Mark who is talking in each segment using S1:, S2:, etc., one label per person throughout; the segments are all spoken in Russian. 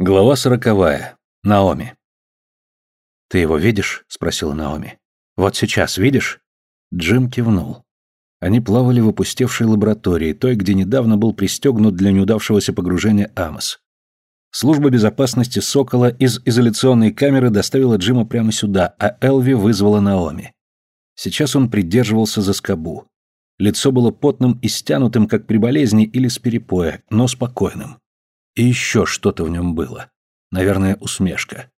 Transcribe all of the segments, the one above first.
S1: Глава сороковая. Наоми. «Ты его видишь?» — спросила Наоми. «Вот сейчас видишь?» Джим кивнул. Они плавали в опустевшей лаборатории, той, где недавно был пристегнут для неудавшегося погружения Амос. Служба безопасности «Сокола» из изоляционной камеры доставила Джима прямо сюда, а Элви вызвала Наоми. Сейчас он придерживался за скобу. Лицо было потным и стянутым, как при болезни или с перепоя, но спокойным. И еще что-то в нем было. Наверное, усмешка.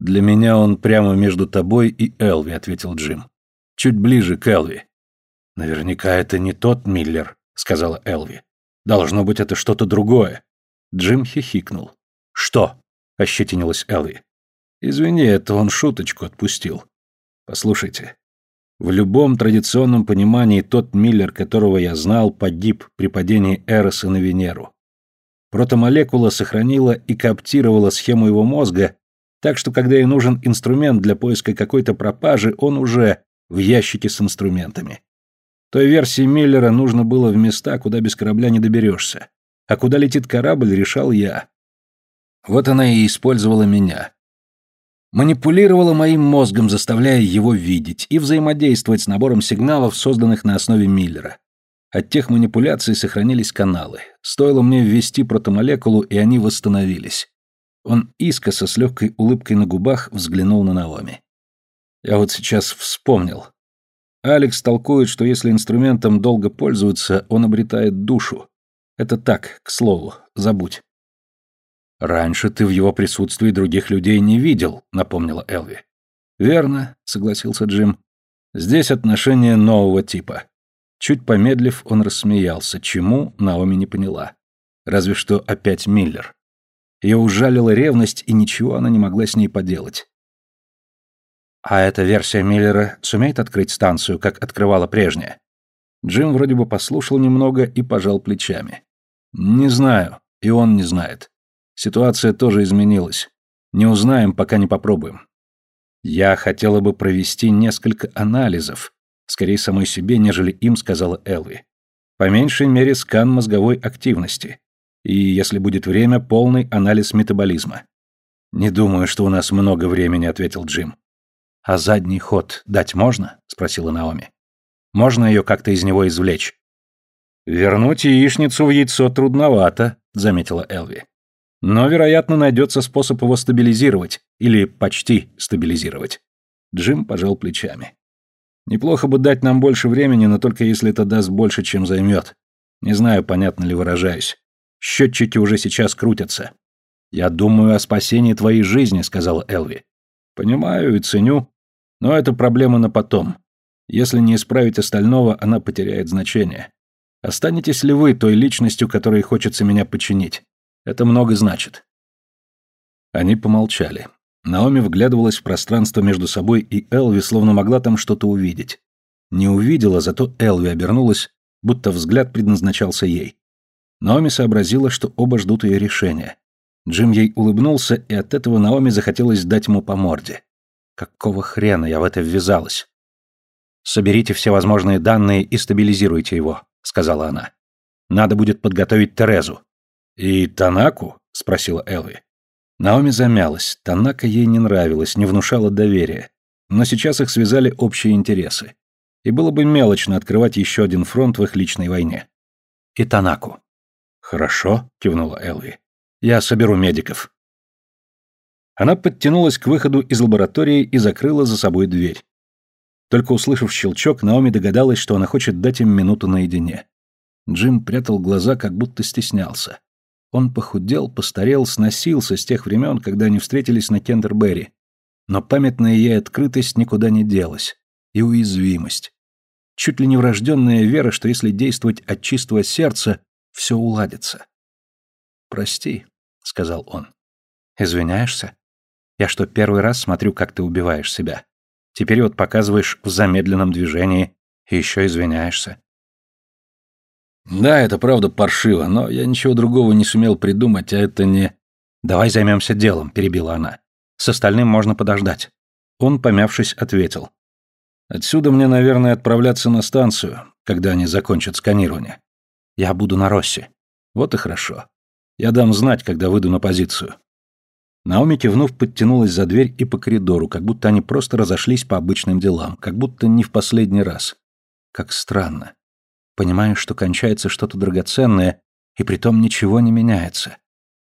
S1: «Для меня он прямо между тобой и Элви», — ответил Джим. «Чуть ближе к Элви». «Наверняка это не тот Миллер», — сказала Элви. «Должно быть, это что-то другое». Джим хихикнул. «Что?» — ощетинилась Элви. «Извини, это он шуточку отпустил. Послушайте, в любом традиционном понимании тот Миллер, которого я знал, погиб при падении Эроса на Венеру. Протомолекула сохранила и кооптировала схему его мозга, так что когда ей нужен инструмент для поиска какой-то пропажи, он уже в ящике с инструментами. Той версии Миллера нужно было в места, куда без корабля не доберешься. А куда летит корабль, решал я. Вот она и использовала меня. Манипулировала моим мозгом, заставляя его видеть и взаимодействовать с набором сигналов, созданных на основе Миллера. От тех манипуляций сохранились каналы. Стоило мне ввести протомолекулу, и они восстановились. Он искоса с легкой улыбкой на губах взглянул на Наоми. Я вот сейчас вспомнил. Алекс толкует, что если инструментом долго пользуются, он обретает душу. Это так, к слову, забудь. Раньше ты в его присутствии других людей не видел, напомнила Элви. Верно, согласился Джим. Здесь отношения нового типа. Чуть помедлив, он рассмеялся, чему Наоми не поняла. Разве что опять Миллер. Ее ужалила ревность, и ничего она не могла с ней поделать. А эта версия Миллера сумеет открыть станцию, как открывала прежняя? Джим вроде бы послушал немного и пожал плечами. Не знаю, и он не знает. Ситуация тоже изменилась. Не узнаем, пока не попробуем. Я хотела бы провести несколько анализов, скорее самой себе, нежели им, сказала Элви. По меньшей мере скан мозговой активности. И, если будет время, полный анализ метаболизма. Не думаю, что у нас много времени, ответил Джим. А задний ход дать можно? спросила Наоми. Можно ее как-то из него извлечь? Вернуть яичницу в яйцо трудновато, заметила Элви. Но, вероятно, найдется способ его стабилизировать, или почти стабилизировать. Джим пожал плечами. Неплохо бы дать нам больше времени, но только если это даст больше, чем займет. Не знаю, понятно ли выражаюсь. Счетчики уже сейчас крутятся. Я думаю о спасении твоей жизни, сказала Элви. Понимаю и ценю, но это проблема на потом. Если не исправить остального, она потеряет значение. Останетесь ли вы той личностью, которой хочется меня подчинить? Это много значит. Они помолчали. Наоми вглядывалась в пространство между собой и Элви, словно могла там что-то увидеть. Не увидела, зато Элви обернулась, будто взгляд предназначался ей. Наоми сообразила, что оба ждут ее решения. Джим ей улыбнулся, и от этого Наоми захотелось дать ему по морде. Какого хрена я в это ввязалась? «Соберите все возможные данные и стабилизируйте его», — сказала она. «Надо будет подготовить Терезу». «И Танаку?» — спросила Элви. Наоми замялась, Танака ей не нравилась, не внушала доверия. Но сейчас их связали общие интересы. И было бы мелочно открывать еще один фронт в их личной войне. И Танаку. «Хорошо», — кивнула Элви. «Я соберу медиков». Она подтянулась к выходу из лаборатории и закрыла за собой дверь. Только услышав щелчок, Наоми догадалась, что она хочет дать им минуту наедине. Джим прятал глаза, как будто стеснялся. Он похудел, постарел, сносился с тех времен, когда они встретились на Кентербери. Но памятная ей открытость никуда не делась. И уязвимость. Чуть ли не врожденная вера, что если действовать от чистого сердца, все уладится. «Прости», — сказал он. «Извиняешься? Я что, первый раз смотрю, как ты убиваешь себя? Теперь вот показываешь в замедленном движении и еще извиняешься. Да, это правда паршиво, но я ничего другого не сумел придумать, а это не... Давай займемся делом, перебила она. С остальным можно подождать. Он, помявшись, ответил. Отсюда мне, наверное, отправляться на станцию, когда они закончат сканирование. Я буду на Росси. Вот и хорошо. Я дам знать, когда выйду на позицию. Наоми, кивнув, подтянулась за дверь и по коридору, как будто они просто разошлись по обычным делам, как будто не в последний раз. Как странно. Понимаешь, что кончается что-то драгоценное, и притом ничего не меняется.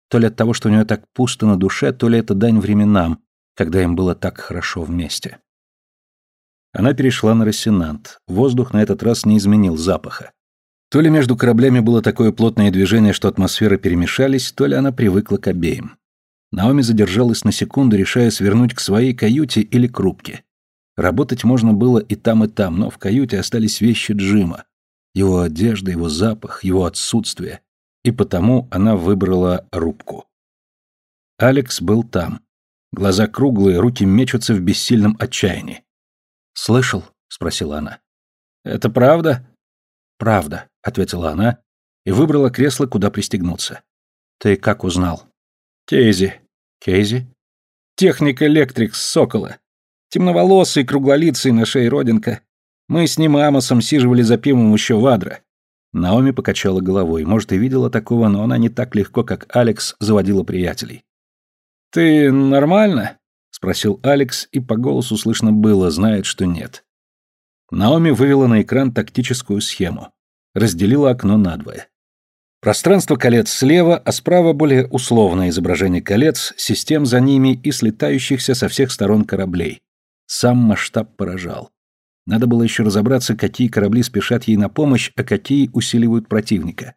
S1: То ли от того, что у нее так пусто на душе, то ли это дань временам, когда им было так хорошо вместе. Она перешла на рассенант. Воздух на этот раз не изменил запаха. То ли между кораблями было такое плотное движение, что атмосферы перемешались, то ли она привыкла к обеим. Наоми задержалась на секунду, решая свернуть к своей каюте или к рубке. Работать можно было и там, и там, но в каюте остались вещи Джима. Его одежда, его запах, его отсутствие. И потому она выбрала рубку. Алекс был там. Глаза круглые, руки мечутся в бессильном отчаянии. «Слышал?» — спросила она. «Это правда?» «Правда», — ответила она и выбрала кресло, куда пристегнуться. «Ты как узнал?» Кейзи. Кейзи? Техник электрик с Сокола. Темноволосый, круглолицый, на шее родинка. Мы с ним и Амосом сиживали за пивом еще в Адро. Наоми покачала головой. Может, и видела такого, но она не так легко, как Алекс, заводила приятелей. «Ты нормально?» — спросил Алекс, и по голосу слышно было, знает, что нет. Наоми вывела на экран тактическую схему. Разделила окно надвое. Пространство колец слева, а справа более условное изображение колец, систем за ними и слетающихся со всех сторон кораблей. Сам масштаб поражал. Надо было еще разобраться, какие корабли спешат ей на помощь, а какие усиливают противника.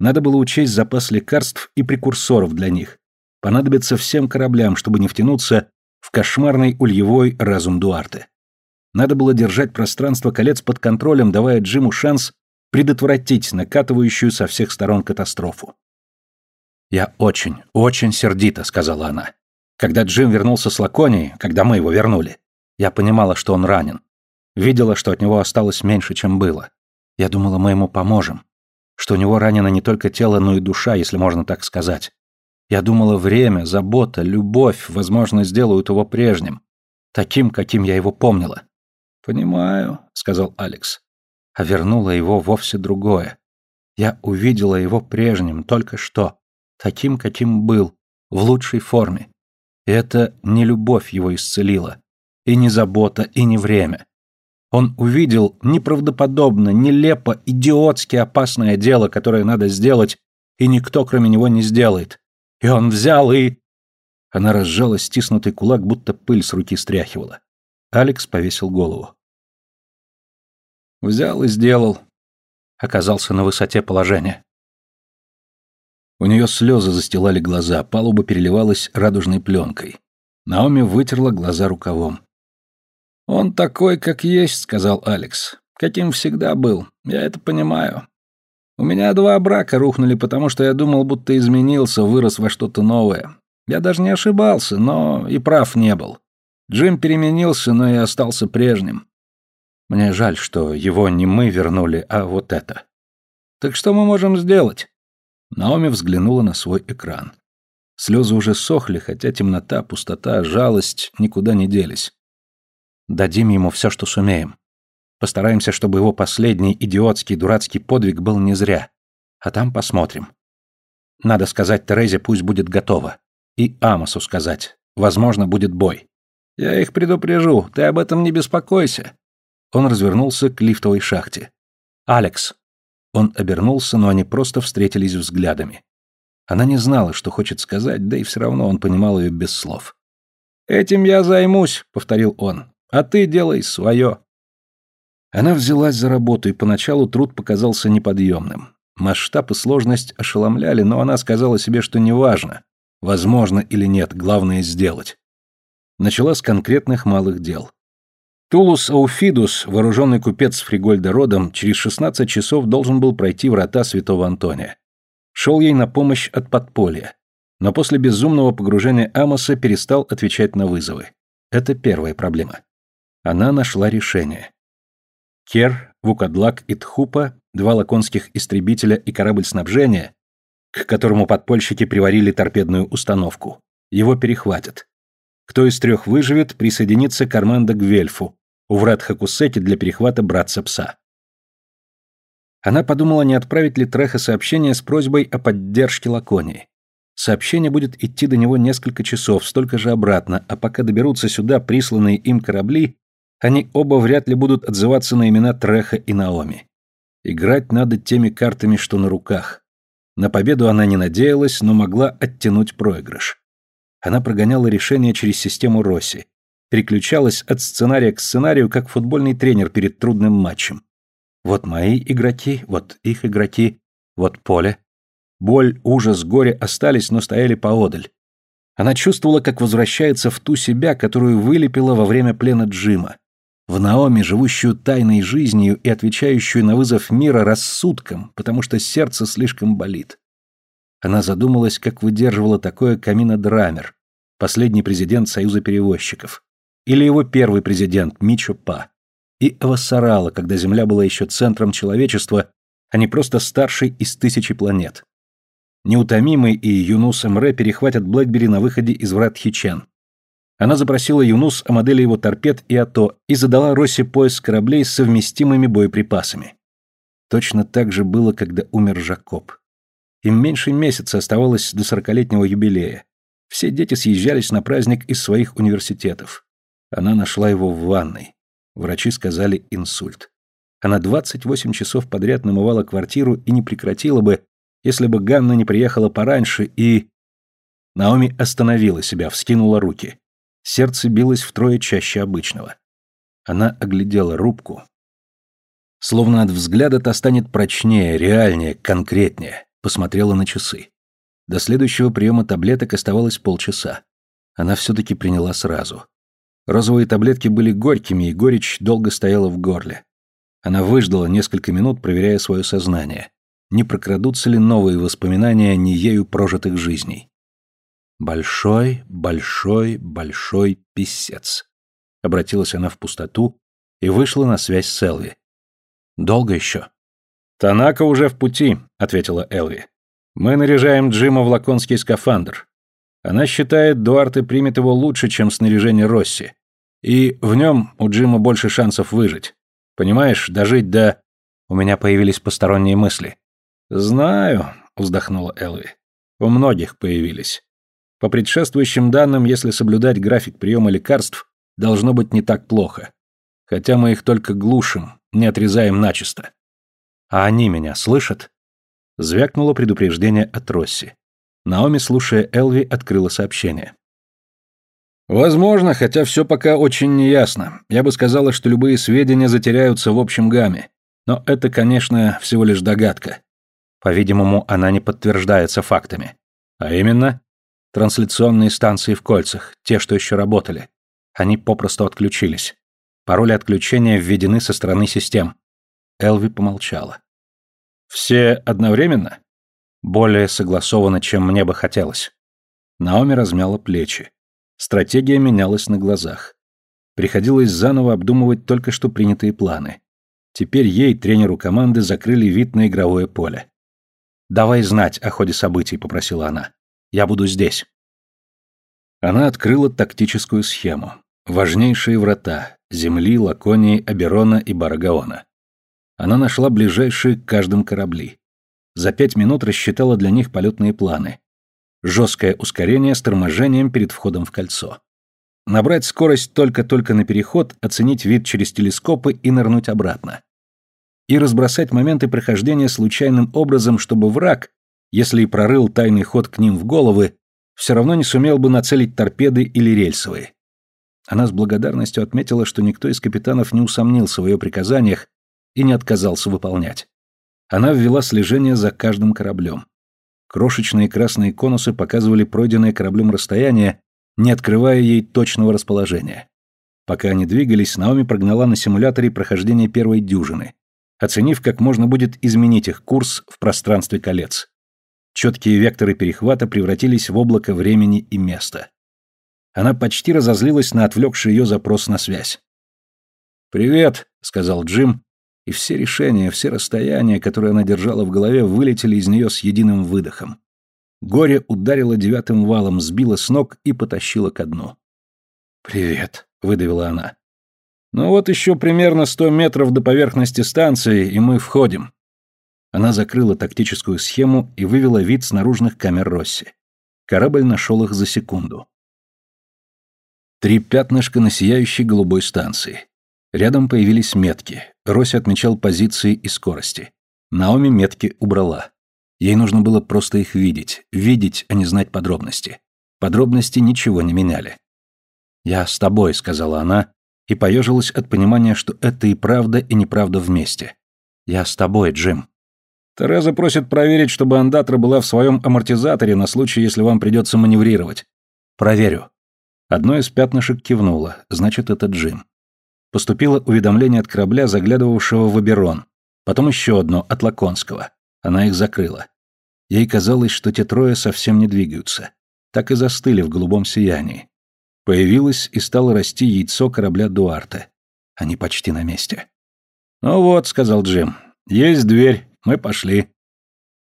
S1: Надо было учесть запас лекарств и прекурсоров для них. Понадобится всем кораблям, чтобы не втянуться в кошмарный ульевой разум Дуарте. Надо было держать пространство колец под контролем, давая Джиму шанс предотвратить накатывающую со всех сторон катастрофу. «Я очень, очень сердита», — сказала она. «Когда Джим вернулся с Лаконии, когда мы его вернули, я понимала, что он ранен. Видела, что от него осталось меньше, чем было. Я думала, мы ему поможем. Что у него ранено не только тело, но и душа, если можно так сказать. Я думала, время, забота, любовь, возможно, сделают его прежним. Таким, каким я его помнила. «Понимаю», — сказал Алекс а вернуло его вовсе другое. Я увидела его прежним, только что, таким, каким был, в лучшей форме. И это не любовь его исцелила, и не забота, и не время. Он увидел неправдоподобно, нелепо, идиотски опасное дело, которое надо сделать, и никто, кроме него, не сделает. И он взял и... Она разжала стиснутый кулак, будто пыль с руки стряхивала. Алекс повесил голову. Взял и сделал. Оказался на высоте положения. У нее слезы застилали глаза, палуба переливалась радужной пленкой. Наоми вытерла глаза рукавом. «Он такой, как есть», — сказал Алекс. «Каким всегда был. Я это понимаю. У меня два брака рухнули, потому что я думал, будто изменился, вырос во что-то новое. Я даже не ошибался, но и прав не был. Джим переменился, но и остался прежним. Мне жаль, что его не мы вернули, а вот это. Так что мы можем сделать? Наоми взглянула на свой экран. Слезы уже сохли, хотя темнота, пустота, жалость никуда не делись. Дадим ему все, что сумеем. Постараемся, чтобы его последний идиотский дурацкий подвиг был не зря. А там посмотрим. Надо сказать Терезе, пусть будет готова. И Амосу сказать. Возможно, будет бой. Я их предупрежу, ты об этом не беспокойся. Он развернулся к лифтовой шахте. «Алекс!» Он обернулся, но они просто встретились взглядами. Она не знала, что хочет сказать, да и все равно он понимал ее без слов. «Этим я займусь», — повторил он, — «а ты делай свое». Она взялась за работу, и поначалу труд показался неподъемным. Масштаб и сложность ошеломляли, но она сказала себе, что неважно, возможно или нет, главное сделать. Начала с конкретных малых дел. Тулус Ауфидус, вооруженный купец Фригольда родом, через 16 часов должен был пройти врата святого Антония. Шел ей на помощь от подполья, но после безумного погружения Амоса перестал отвечать на вызовы. Это первая проблема. Она нашла решение. Кер, Вукадлак и Тхупа, два лаконских истребителя и корабль снабжения, к которому подпольщики приварили торпедную установку, его перехватят. Кто из трех выживет, присоединится к Армандо Гвельфу, у врат Хакусеки для перехвата братца-пса. Она подумала, не отправить ли Треха сообщение с просьбой о поддержке Лаконии. Сообщение будет идти до него несколько часов, столько же обратно, а пока доберутся сюда присланные им корабли, они оба вряд ли будут отзываться на имена Треха и Наоми. Играть надо теми картами, что на руках. На победу она не надеялась, но могла оттянуть проигрыш. Она прогоняла решение через систему Росси. Переключалась от сценария к сценарию, как футбольный тренер перед трудным матчем. Вот мои игроки, вот их игроки, вот поле. Боль, ужас, горе остались, но стояли поодаль. Она чувствовала, как возвращается в ту себя, которую вылепила во время плена Джима. В Наоми, живущую тайной жизнью и отвечающую на вызов мира рассудком, потому что сердце слишком болит. Она задумалась, как выдерживала такое Камина Драмер, последний президент Союза перевозчиков, или его первый президент Мичо Па, и Авасарала, когда Земля была еще центром человечества, а не просто старшей из тысячи планет. Неутомимый и Юнус Эмре перехватят Блэкбери на выходе из врат Хичен. Она запросила Юнус о модели его торпед и АТО и задала Росси поиск кораблей с совместимыми боеприпасами. Точно так же было, когда умер Жакоб. Им меньше месяца оставалось до сорокалетнего юбилея. Все дети съезжались на праздник из своих университетов. Она нашла его в ванной. Врачи сказали инсульт. Она 28 часов подряд намывала квартиру и не прекратила бы, если бы Ганна не приехала пораньше и... Наоми остановила себя, вскинула руки. Сердце билось втрое чаще обычного. Она оглядела рубку. Словно от взгляда та станет прочнее, реальнее, конкретнее. Посмотрела на часы. До следующего приема таблеток оставалось полчаса. Она все-таки приняла сразу. Розовые таблетки были горькими, и горечь долго стояла в горле. Она выждала несколько минут, проверяя свое сознание не прокрадутся ли новые воспоминания не ею прожитых жизней. «Большой, большой, большой писец», — обратилась она в пустоту и вышла на связь с Элви. «Долго еще?» «Танака уже в пути», — ответила Элви. «Мы наряжаем Джима в лаконский скафандр. Она считает, Дуарте примет его лучше, чем снаряжение Росси. И в нем у Джима больше шансов выжить. Понимаешь, дожить до...» У меня появились посторонние мысли. «Знаю», — вздохнула Элви. «У многих появились. По предшествующим данным, если соблюдать график приема лекарств, должно быть не так плохо. Хотя мы их только глушим, не отрезаем начисто». «А они меня слышат?» Звякнуло предупреждение от Росси. Наоми, слушая Элви, открыла сообщение. «Возможно, хотя все пока очень неясно. Я бы сказала, что любые сведения затеряются в общем гамме. Но это, конечно, всего лишь догадка. По-видимому, она не подтверждается фактами. А именно, трансляционные станции в кольцах, те, что еще работали. Они попросту отключились. Пароли отключения введены со стороны систем. Элви помолчала. Все одновременно? Более согласованно, чем мне бы хотелось. Наоми размяла плечи. Стратегия менялась на глазах. Приходилось заново обдумывать только что принятые планы. Теперь ей, тренеру команды, закрыли вид на игровое поле. «Давай знать о ходе событий», — попросила она. «Я буду здесь». Она открыла тактическую схему. Важнейшие врата — Земли, Лаконии, Аберона и Барагаона. Она нашла ближайшие к каждым корабли. За пять минут рассчитала для них полетные планы. Жесткое ускорение с торможением перед входом в кольцо. Набрать скорость только-только на переход, оценить вид через телескопы и нырнуть обратно и разбросать моменты прохождения случайным образом, чтобы враг, если и прорыл тайный ход к ним в головы, все равно не сумел бы нацелить торпеды или рельсовые. Она с благодарностью отметила, что никто из капитанов не усомнился в ее приказаниях и не отказался выполнять. Она ввела слежение за каждым кораблем. Крошечные красные конусы показывали пройденное кораблем расстояние, не открывая ей точного расположения. Пока они двигались, Наоми прогнала на симуляторе прохождение первой дюжины, оценив, как можно будет изменить их курс в пространстве колец. Четкие векторы перехвата превратились в облако времени и места. Она почти разозлилась на отвлекший ее запрос на связь. «Привет», — сказал Джим, и все решения, все расстояния, которые она держала в голове, вылетели из нее с единым выдохом. Горе ударило девятым валом, сбило с ног и потащило ко дну. «Привет», — выдавила она. Ну вот еще примерно сто метров до поверхности станции, и мы входим. Она закрыла тактическую схему и вывела вид с наружных камер Росси. Корабль нашел их за секунду. Три пятнышка на сияющей голубой станции. Рядом появились метки. Рось отмечал позиции и скорости. Наоми метки убрала. Ей нужно было просто их видеть. Видеть, а не знать подробности. Подробности ничего не меняли. «Я с тобой», — сказала она, и поежилась от понимания, что это и правда, и неправда вместе. «Я с тобой, Джим».
S2: Тереза просит проверить, чтобы андатра была в своем амортизаторе на случай, если вам придется маневрировать.
S1: Проверю. Одно из пятнышек кивнуло, значит, это Джим. Поступило уведомление от корабля, заглядывавшего в Аберон. Потом еще одно, от Лаконского. Она их закрыла. Ей казалось, что те трое совсем не двигаются. Так и застыли в голубом сиянии. Появилось и стало расти яйцо корабля Дуарте. Они почти на месте.
S2: «Ну вот», — сказал Джим, — «есть дверь, мы пошли».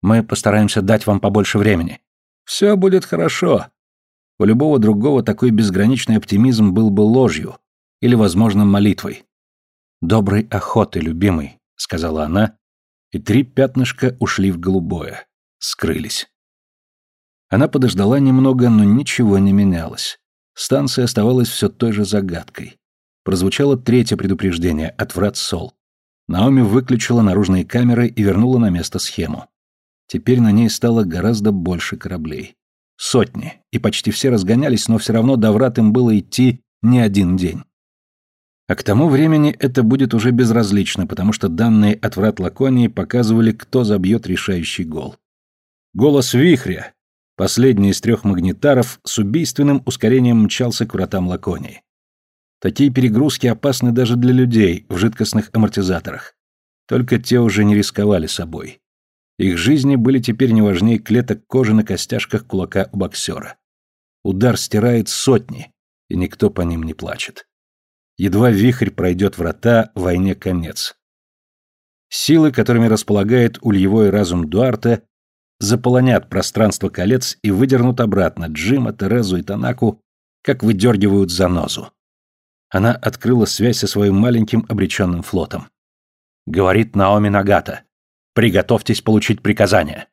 S1: «Мы постараемся дать вам побольше времени».
S2: «Все будет хорошо».
S1: У любого другого такой безграничный оптимизм был бы ложью или, возможно, молитвой. «Доброй охоты, любимый», — сказала она, и три пятнышка ушли в голубое, скрылись. Она подождала немного, но ничего не менялось. Станция оставалась все той же загадкой. Прозвучало третье предупреждение от врат Сол. Наоми выключила наружные камеры и вернула на место схему. Теперь на ней стало гораздо больше кораблей. Сотни, и почти все разгонялись, но все равно до врат им было идти не один день. А к тому времени это будет уже безразлично, потому что данные от врат Лаконии показывали, кто забьет решающий гол. Голос вихря, Последний из трех магнитаров с убийственным ускорением мчался к вратам Лаконии. Такие перегрузки опасны даже для людей в жидкостных амортизаторах. Только те уже не рисковали собой. Их жизни были теперь не важнее клеток кожи на костяшках кулака у боксера. Удар стирает сотни, и никто по ним не плачет. Едва вихрь пройдет врата, войне конец. Силы, которыми располагает ульевой разум Дуарта, заполонят пространство колец и выдернут обратно Джима, Терезу и Танаку, как выдергивают занозу. Она открыла связь со своим маленьким обреченным флотом. Говорит Наоми Нагата. «Приготовьтесь получить приказание».